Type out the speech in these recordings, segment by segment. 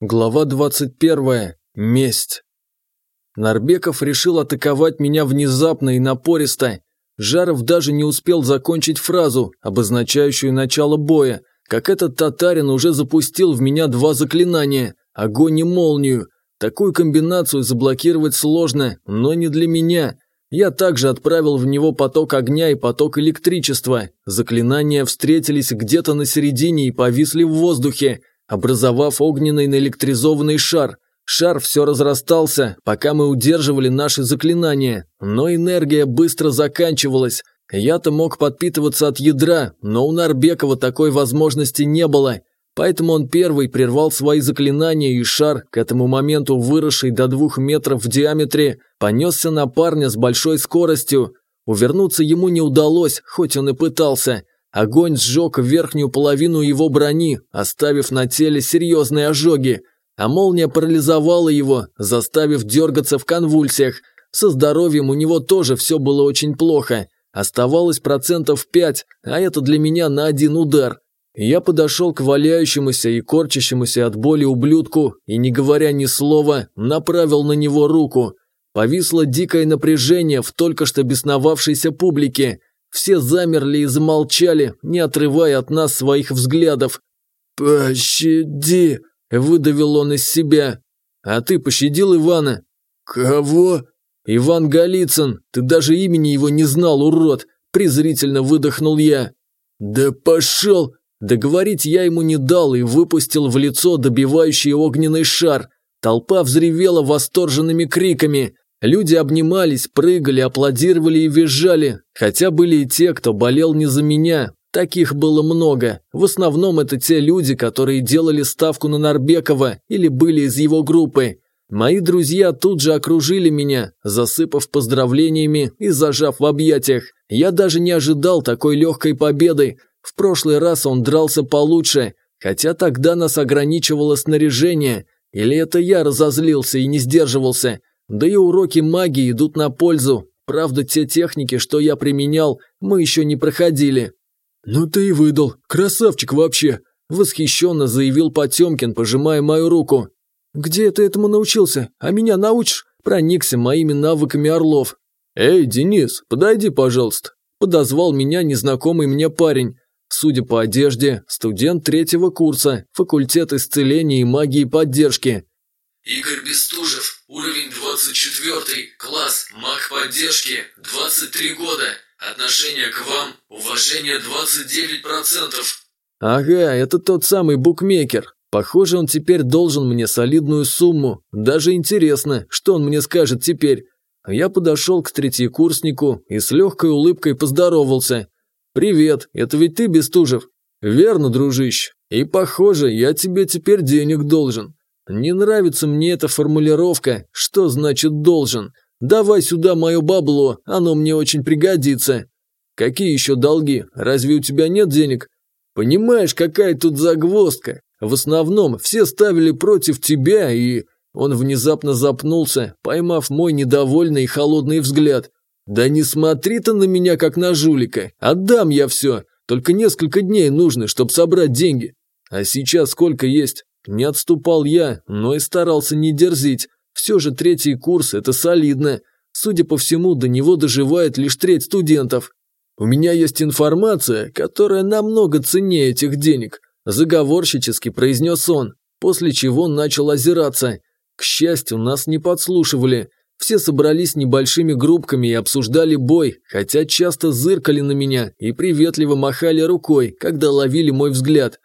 Глава 21. Месть. Нарбеков решил атаковать меня внезапно и напористо. Жаров даже не успел закончить фразу, обозначающую начало боя, как этот татарин уже запустил в меня два заклинания – огонь и молнию. Такую комбинацию заблокировать сложно, но не для меня. Я также отправил в него поток огня и поток электричества. Заклинания встретились где-то на середине и повисли в воздухе – образовав огненный наэлектризованный шар. Шар все разрастался, пока мы удерживали наши заклинания, но энергия быстро заканчивалась. Я-то мог подпитываться от ядра, но у Нарбекова такой возможности не было, поэтому он первый прервал свои заклинания, и шар, к этому моменту выросший до двух метров в диаметре, понесся на парня с большой скоростью. Увернуться ему не удалось, хоть он и пытался – Огонь сжег верхнюю половину его брони, оставив на теле серьезные ожоги, а молния парализовала его, заставив дергаться в конвульсиях. Со здоровьем у него тоже все было очень плохо. Оставалось процентов пять, а это для меня на один удар. Я подошел к валяющемуся и корчащемуся от боли ублюдку и, не говоря ни слова, направил на него руку. Повисло дикое напряжение в только что бесновавшейся публике – все замерли и замолчали, не отрывая от нас своих взглядов. «Пощади!» – выдавил он из себя. «А ты пощадил Ивана?» «Кого?» «Иван Голицын, ты даже имени его не знал, урод!» – презрительно выдохнул я. «Да пошел!» Договорить я ему не дал и выпустил в лицо добивающий огненный шар. Толпа взревела восторженными криками. Люди обнимались, прыгали, аплодировали и визжали, хотя были и те, кто болел не за меня. Таких было много. В основном это те люди, которые делали ставку на Нарбекова или были из его группы. Мои друзья тут же окружили меня, засыпав поздравлениями и зажав в объятиях. Я даже не ожидал такой легкой победы. В прошлый раз он дрался получше, хотя тогда нас ограничивало снаряжение. Или это я разозлился и не сдерживался. Да и уроки магии идут на пользу. Правда, те техники, что я применял, мы еще не проходили. «Ну ты и выдал. Красавчик вообще!» Восхищенно заявил Потемкин, пожимая мою руку. «Где ты этому научился? А меня научишь?» Проникся моими навыками орлов. «Эй, Денис, подойди, пожалуйста!» Подозвал меня незнакомый мне парень. Судя по одежде, студент третьего курса, факультет исцеления и магии поддержки. Игорь Бестужев, уровень 24, класс, маг поддержки, 23 года, отношение к вам, уважение 29%. Ага, это тот самый букмекер. Похоже, он теперь должен мне солидную сумму. Даже интересно, что он мне скажет теперь. Я подошел к третьекурснику и с легкой улыбкой поздоровался. «Привет, это ведь ты, Бестужев?» «Верно, дружище. И похоже, я тебе теперь денег должен. Не нравится мне эта формулировка, что значит должен. Давай сюда мое бабло, оно мне очень пригодится. Какие еще долги? Разве у тебя нет денег? Понимаешь, какая тут загвоздка? В основном все ставили против тебя и... Он внезапно запнулся, поймав мой недовольный и холодный взгляд. «Да не смотри ты на меня, как на жулика. Отдам я все. Только несколько дней нужно, чтобы собрать деньги. А сейчас сколько есть? Не отступал я, но и старался не дерзить. Все же третий курс – это солидно. Судя по всему, до него доживает лишь треть студентов. У меня есть информация, которая намного ценнее этих денег, заговорщически произнес он, после чего начал озираться. К счастью, нас не подслушивали. Все собрались небольшими группками и обсуждали бой, хотя часто зыркали на меня и приветливо махали рукой, когда ловили мой взгляд.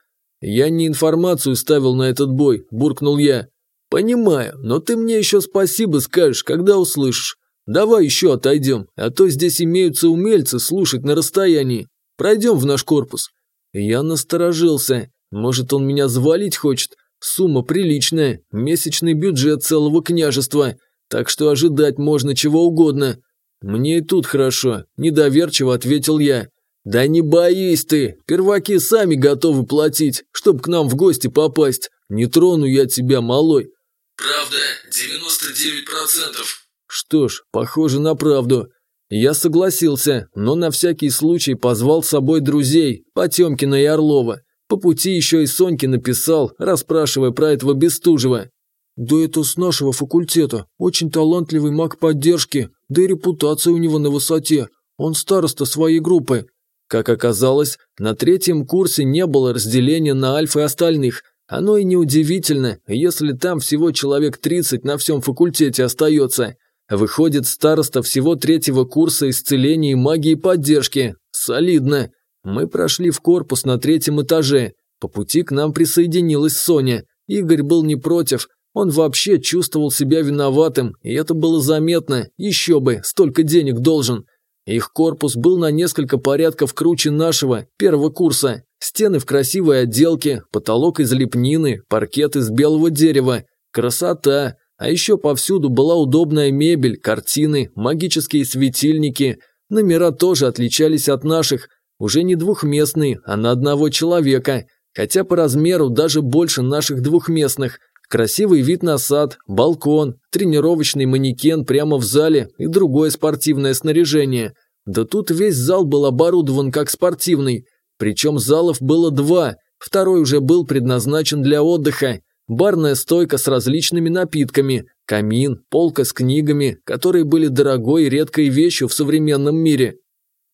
«Я не информацию ставил на этот бой», – буркнул я. «Понимаю, но ты мне еще спасибо скажешь, когда услышишь. Давай еще отойдем, а то здесь имеются умельцы слушать на расстоянии. Пройдем в наш корпус». Я насторожился. Может, он меня завалить хочет? Сумма приличная, месячный бюджет целого княжества, так что ожидать можно чего угодно. Мне и тут хорошо, недоверчиво ответил я. «Да не боись ты, перваки сами готовы платить, чтобы к нам в гости попасть. Не трону я тебя, малой». «Правда, 99%. Что ж, похоже на правду. Я согласился, но на всякий случай позвал с собой друзей, Потемкина и Орлова. По пути еще и Соньке написал, расспрашивая про этого Бестужева. «Да это с нашего факультета. Очень талантливый маг поддержки, да и репутация у него на высоте. Он староста своей группы». Как оказалось, на третьем курсе не было разделения на альф и остальных. Оно и неудивительно, если там всего человек 30 на всем факультете остается. Выходит, староста всего третьего курса исцеления и магии поддержки. Солидно. Мы прошли в корпус на третьем этаже. По пути к нам присоединилась Соня. Игорь был не против. Он вообще чувствовал себя виноватым, и это было заметно. Еще бы, столько денег должен. Их корпус был на несколько порядков круче нашего, первого курса. Стены в красивой отделке, потолок из лепнины, паркет из белого дерева. Красота! А еще повсюду была удобная мебель, картины, магические светильники. Номера тоже отличались от наших. Уже не двухместные, а на одного человека. Хотя по размеру даже больше наших двухместных. Красивый вид на сад, балкон, тренировочный манекен прямо в зале и другое спортивное снаряжение. Да тут весь зал был оборудован как спортивный. Причем залов было два, второй уже был предназначен для отдыха. Барная стойка с различными напитками, камин, полка с книгами, которые были дорогой и редкой вещью в современном мире.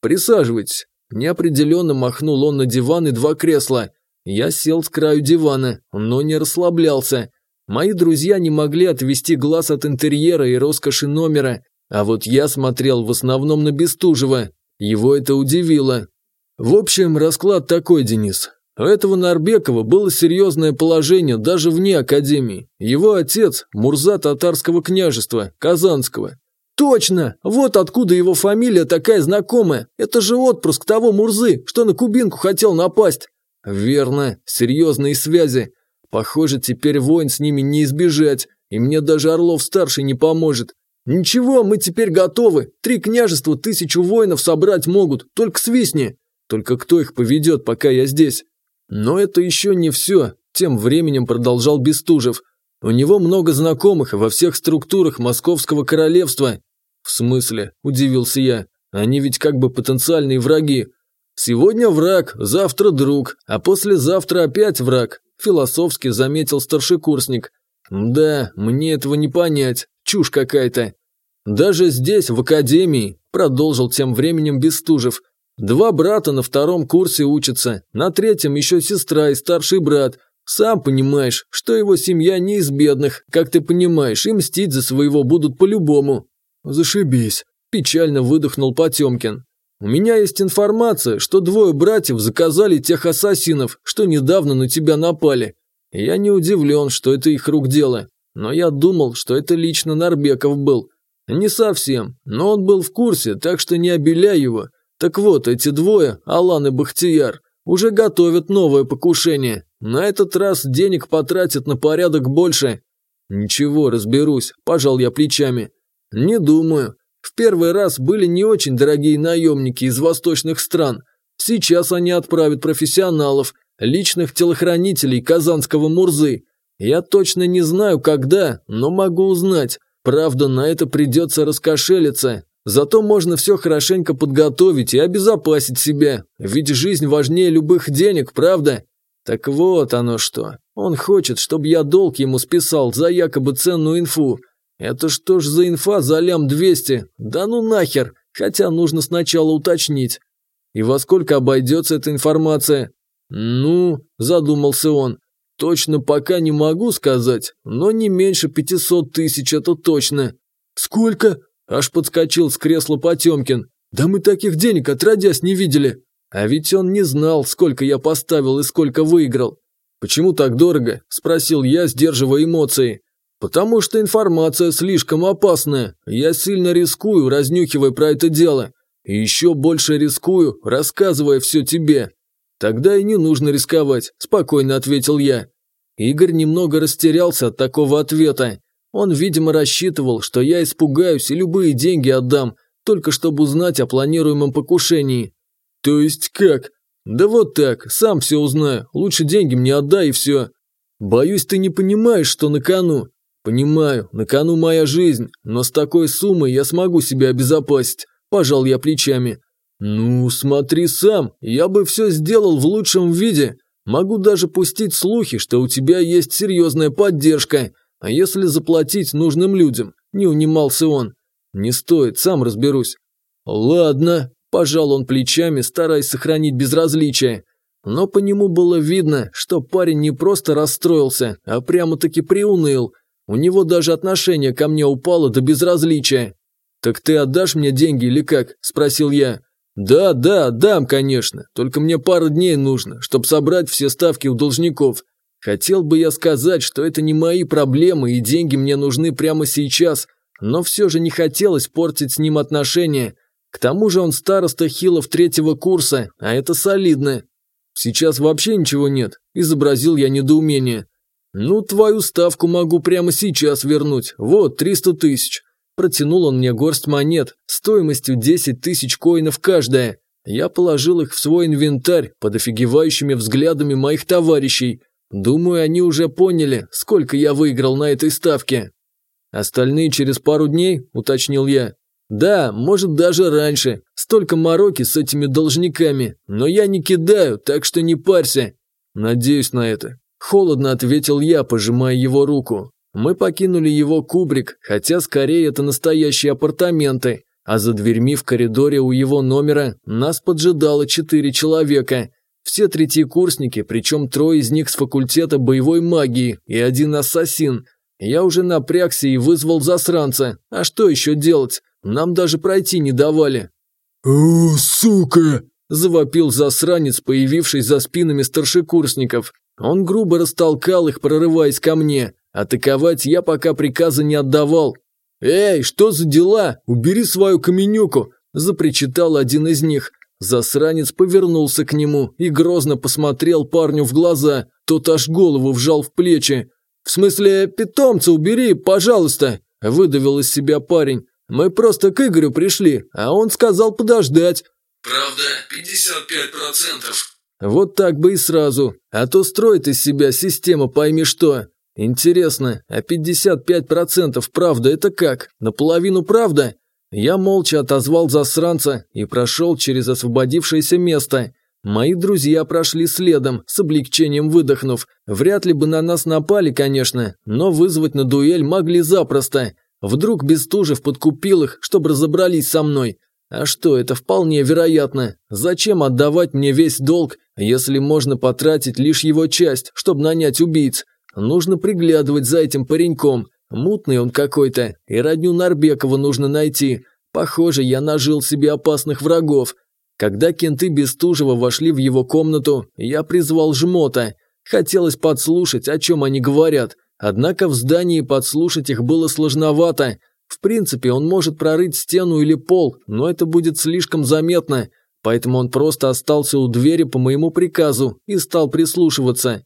«Присаживайтесь». Неопределенно махнул он на диван и два кресла. Я сел с краю дивана, но не расслаблялся. Мои друзья не могли отвести глаз от интерьера и роскоши номера, а вот я смотрел в основном на Бестужева. Его это удивило. В общем, расклад такой, Денис. У этого Нарбекова было серьезное положение даже вне академии. Его отец – Мурза татарского княжества, Казанского. Точно! Вот откуда его фамилия такая знакомая. Это же отпрыск того Мурзы, что на Кубинку хотел напасть. Верно, серьезные связи. Похоже, теперь войн с ними не избежать, и мне даже Орлов-старший не поможет. Ничего, мы теперь готовы. Три княжества тысячу воинов собрать могут, только свистни. Только кто их поведет, пока я здесь? Но это еще не все, тем временем продолжал Бестужев. У него много знакомых во всех структурах Московского королевства. В смысле? Удивился я. Они ведь как бы потенциальные враги. Сегодня враг, завтра друг, а послезавтра опять враг, философски заметил старшекурсник. Да, мне этого не понять, чушь какая-то. Даже здесь, в академии, продолжил тем временем Бестужев, Два брата на втором курсе учатся, на третьем еще сестра и старший брат. Сам понимаешь, что его семья не из бедных, как ты понимаешь, и мстить за своего будут по-любому». «Зашибись», – печально выдохнул Потемкин. «У меня есть информация, что двое братьев заказали тех ассасинов, что недавно на тебя напали. Я не удивлен, что это их рук дело, но я думал, что это лично Нарбеков был. Не совсем, но он был в курсе, так что не обеляй его. Так вот, эти двое, Алан и Бахтияр, уже готовят новое покушение. На этот раз денег потратят на порядок больше. Ничего, разберусь, пожал я плечами. Не думаю. В первый раз были не очень дорогие наемники из восточных стран. Сейчас они отправят профессионалов, личных телохранителей казанского Мурзы. Я точно не знаю, когда, но могу узнать. Правда, на это придется раскошелиться, Зато можно все хорошенько подготовить и обезопасить себя, ведь жизнь важнее любых денег, правда? Так вот оно что. Он хочет, чтобы я долг ему списал за якобы ценную инфу. Это что ж за инфа за лям 200? Да ну нахер, хотя нужно сначала уточнить. И во сколько обойдется эта информация? Ну, задумался он. Точно пока не могу сказать, но не меньше 500 тысяч это точно. Сколько? Аж подскочил с кресла Потемкин. «Да мы таких денег отродясь не видели!» А ведь он не знал, сколько я поставил и сколько выиграл. «Почему так дорого?» – спросил я, сдерживая эмоции. «Потому что информация слишком опасная. Я сильно рискую, разнюхивая про это дело. И еще больше рискую, рассказывая все тебе». «Тогда и не нужно рисковать», – спокойно ответил я. Игорь немного растерялся от такого ответа. Он, видимо, рассчитывал, что я испугаюсь и любые деньги отдам, только чтобы узнать о планируемом покушении. То есть как? Да вот так, сам все узнаю, лучше деньги мне отдай и все. Боюсь, ты не понимаешь, что на кону. Понимаю, на кону моя жизнь, но с такой суммой я смогу себя обезопасить. Пожал я плечами. Ну, смотри сам, я бы все сделал в лучшем виде. Могу даже пустить слухи, что у тебя есть серьезная поддержка, а если заплатить нужным людям, не унимался он. Не стоит, сам разберусь. Ладно, пожал он плечами, стараясь сохранить безразличие. Но по нему было видно, что парень не просто расстроился, а прямо-таки приуныл. У него даже отношение ко мне упало до безразличия. «Так ты отдашь мне деньги или как?» – спросил я. «Да, да, дам, конечно. Только мне пару дней нужно, чтобы собрать все ставки у должников. Хотел бы я сказать, что это не мои проблемы и деньги мне нужны прямо сейчас, но все же не хотелось портить с ним отношения. К тому же он староста Хилов третьего курса, а это солидно. Сейчас вообще ничего нет, изобразил я недоумение. Ну, твою ставку могу прямо сейчас вернуть, вот, 300 тысяч. Протянул он мне горсть монет, стоимостью 10 тысяч коинов каждая. Я положил их в свой инвентарь под офигевающими взглядами моих товарищей. Думаю, они уже поняли, сколько я выиграл на этой ставке. Остальные через пару дней, уточнил я. Да, может даже раньше. Столько мороки с этими должниками. Но я не кидаю, так что не парься. Надеюсь на это. Холодно ответил я, пожимая его руку. Мы покинули его кубрик, хотя скорее это настоящие апартаменты, а за дверьми в коридоре у его номера нас поджидало четыре человека. Все третьекурсники, причем трое из них с факультета боевой магии и один ассасин. Я уже напрягся и вызвал засранца. А что еще делать? Нам даже пройти не давали. «О, сука!» – завопил засранец, появившись за спинами старшекурсников. Он грубо растолкал их, прорываясь ко мне. Атаковать я пока приказа не отдавал. «Эй, что за дела? Убери свою каменюку!» – запричитал один из них. Засранец повернулся к нему и грозно посмотрел парню в глаза. Тот аж голову вжал в плечи. «В смысле, питомца убери, пожалуйста!» – выдавил из себя парень. «Мы просто к Игорю пришли, а он сказал подождать». «Правда, 55%. Вот так бы и сразу, а то строит из себя система пойми что. Интересно, а 55% правда это как? Наполовину правда? Я молча отозвал засранца и прошел через освободившееся место. Мои друзья прошли следом, с облегчением выдохнув. Вряд ли бы на нас напали, конечно, но вызвать на дуэль могли запросто. Вдруг Бестужев подкупил их, чтобы разобрались со мной. А что, это вполне вероятно. Зачем отдавать мне весь долг, если можно потратить лишь его часть, чтобы нанять убийц? Нужно приглядывать за этим пареньком. Мутный он какой-то, и родню Нарбекова нужно найти. Похоже, я нажил себе опасных врагов. Когда кенты Бестужева вошли в его комнату, я призвал жмота. Хотелось подслушать, о чем они говорят. Однако в здании подслушать их было сложновато. В принципе, он может прорыть стену или пол, но это будет слишком заметно. Поэтому он просто остался у двери по моему приказу и стал прислушиваться.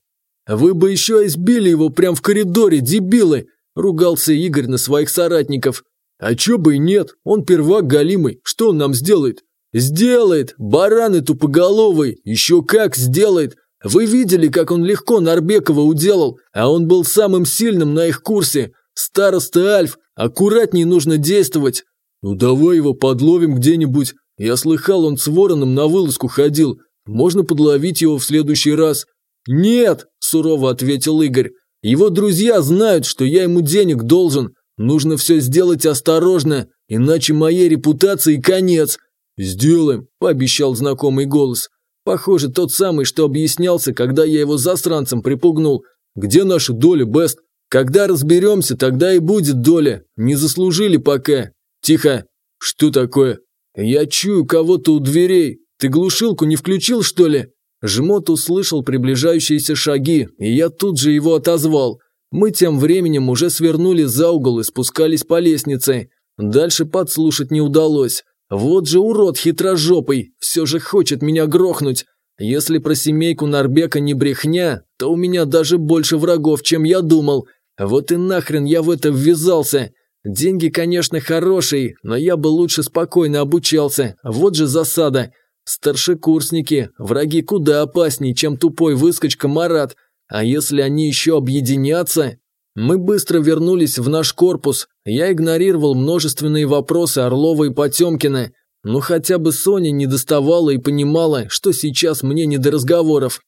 «Вы бы еще избили его прямо в коридоре, дебилы!» – ругался Игорь на своих соратников. «А чё бы и нет, он первак галимый, что он нам сделает?» «Сделает! Бараны тупоголовый! Еще как сделает! Вы видели, как он легко Нарбекова уделал, а он был самым сильным на их курсе. Староста Альф, аккуратней нужно действовать. Ну давай его подловим где-нибудь. Я слыхал, он с вороном на вылазку ходил. Можно подловить его в следующий раз. Нет, сурово ответил Игорь. Его друзья знают, что я ему денег должен. Нужно все сделать осторожно, иначе моей репутации конец. Сделаем, пообещал знакомый голос. Похоже, тот самый, что объяснялся, когда я его засранцем припугнул. Где наша доля, Бест? Когда разберемся, тогда и будет доля. Не заслужили пока. Тихо. Что такое? Я чую кого-то у дверей. Ты глушилку не включил, что ли? Жмот услышал приближающиеся шаги, и я тут же его отозвал. Мы тем временем уже свернули за угол и спускались по лестнице. Дальше подслушать не удалось. Вот же урод хитрожопый, все же хочет меня грохнуть. Если про семейку Нарбека не брехня, то у меня даже больше врагов, чем я думал. Вот и нахрен я в это ввязался. Деньги, конечно, хорошие, но я бы лучше спокойно обучался. Вот же засада. Старшекурсники, враги куда опаснее, чем тупой выскочка Марат. А если они еще объединятся? Мы быстро вернулись в наш корпус. Я игнорировал множественные вопросы Орлова и Потемкина. Но хотя бы Соня не доставала и понимала, что сейчас мне не до разговоров.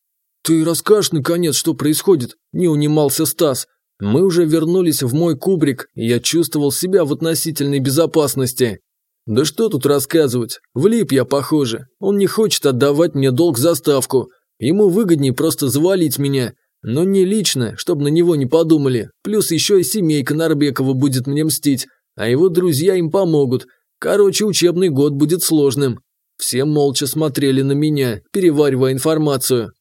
«Ты расскажешь, наконец, что происходит?» – не унимался Стас. Мы уже вернулись в мой кубрик, и я чувствовал себя в относительной безопасности. Да что тут рассказывать, влип я, похоже. Он не хочет отдавать мне долг за ставку. Ему выгоднее просто завалить меня. Но не лично, чтобы на него не подумали. Плюс еще и семейка Нарбекова будет мне мстить, а его друзья им помогут. Короче, учебный год будет сложным. Все молча смотрели на меня, переваривая информацию.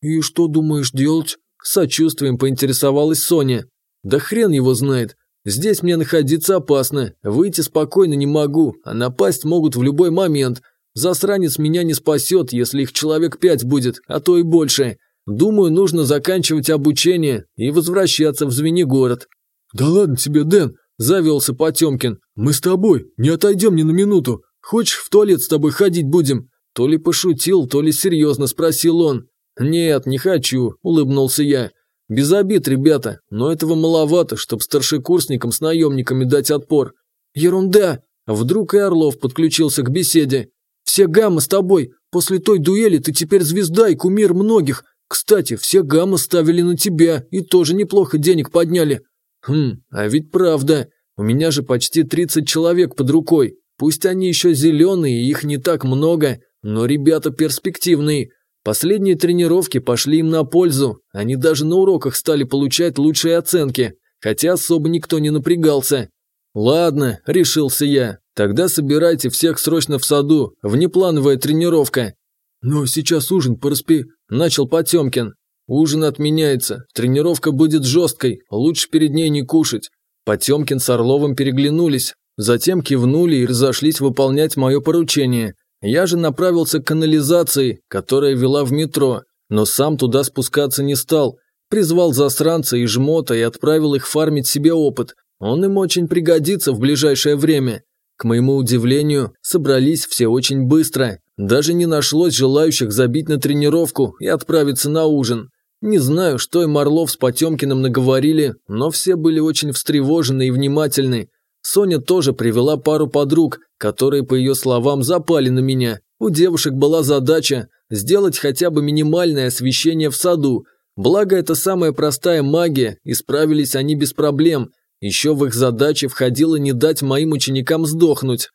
«И что думаешь делать?» Сочувствием поинтересовалась Соня. «Да хрен его знает. Здесь мне находиться опасно. Выйти спокойно не могу, а напасть могут в любой момент. Засранец меня не спасет, если их человек пять будет, а то и больше. Думаю, нужно заканчивать обучение и возвращаться в Звенигород». «Да ладно тебе, Дэн», – завелся Потемкин. «Мы с тобой, не отойдем ни на минуту. Хочешь, в туалет с тобой ходить будем?» То ли пошутил, то ли серьезно спросил он. «Нет, не хочу», – улыбнулся я. «Без обид, ребята, но этого маловато, чтобы старшекурсникам с наемниками дать отпор». «Ерунда!» Вдруг и Орлов подключился к беседе. «Все гаммы с тобой. После той дуэли ты теперь звезда и кумир многих. Кстати, все гаммы ставили на тебя и тоже неплохо денег подняли». «Хм, а ведь правда. У меня же почти 30 человек под рукой. Пусть они еще зеленые, и их не так много, но ребята перспективные. Последние тренировки пошли им на пользу, они даже на уроках стали получать лучшие оценки, хотя особо никто не напрягался. «Ладно», – решился я, – «тогда собирайте всех срочно в саду, внеплановая тренировка». «Но сейчас ужин пораспи», – начал Потемкин. «Ужин отменяется, тренировка будет жесткой, лучше перед ней не кушать». Потемкин с Орловым переглянулись, затем кивнули и разошлись выполнять мое поручение. Я же направился к канализации, которая вела в метро, но сам туда спускаться не стал. Призвал засранца и жмота и отправил их фармить себе опыт. Он им очень пригодится в ближайшее время. К моему удивлению, собрались все очень быстро. Даже не нашлось желающих забить на тренировку и отправиться на ужин. Не знаю, что им Орлов с Потемкиным наговорили, но все были очень встревожены и внимательны. Соня тоже привела пару подруг, которые, по ее словам, запали на меня. У девушек была задача сделать хотя бы минимальное освещение в саду. Благо, это самая простая магия, и справились они без проблем. Еще в их задачи входило не дать моим ученикам сдохнуть.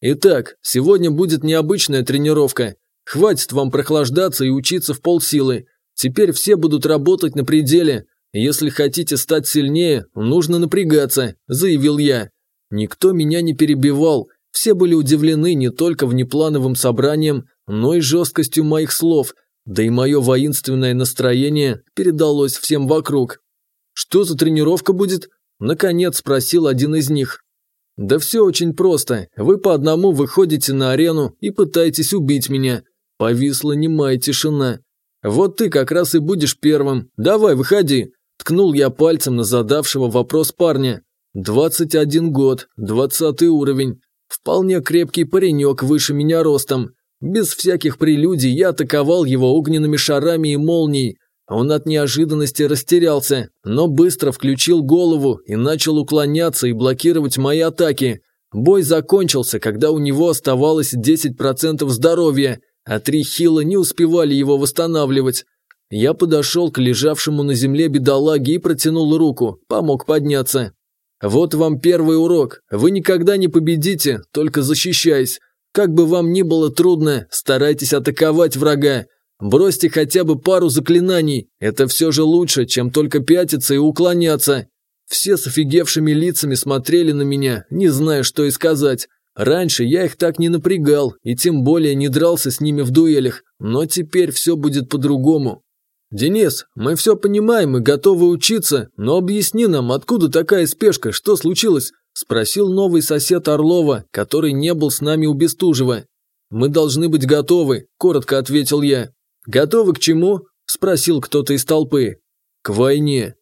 Итак, сегодня будет необычная тренировка. Хватит вам прохлаждаться и учиться в полсилы. Теперь все будут работать на пределе. Если хотите стать сильнее, нужно напрягаться, заявил я. Никто меня не перебивал, все были удивлены не только внеплановым собранием, но и жесткостью моих слов, да и мое воинственное настроение передалось всем вокруг. «Что за тренировка будет?» – наконец спросил один из них. «Да все очень просто. Вы по одному выходите на арену и пытаетесь убить меня». Повисла немая тишина. «Вот ты как раз и будешь первым. Давай, выходи!» Ткнул я пальцем на задавшего вопрос парня. Двадцать один год, двадцатый уровень. Вполне крепкий паренек выше меня ростом. Без всяких прелюдий я атаковал его огненными шарами и молнией. Он от неожиданности растерялся, но быстро включил голову и начал уклоняться и блокировать мои атаки. Бой закончился, когда у него оставалось 10% здоровья, а три хила не успевали его восстанавливать. Я подошел к лежавшему на земле бедолаге и протянул руку, помог подняться. Вот вам первый урок. Вы никогда не победите, только защищаясь. Как бы вам ни было трудно, старайтесь атаковать врага. Бросьте хотя бы пару заклинаний. Это все же лучше, чем только пятиться и уклоняться. Все с офигевшими лицами смотрели на меня, не зная, что и сказать. Раньше я их так не напрягал, и тем более не дрался с ними в дуэлях, но теперь все будет по-другому. «Денис, мы все понимаем и готовы учиться, но объясни нам, откуда такая спешка, что случилось?» – спросил новый сосед Орлова, который не был с нами у Бестужева. «Мы должны быть готовы», – коротко ответил я. «Готовы к чему?» – спросил кто-то из толпы. «К войне».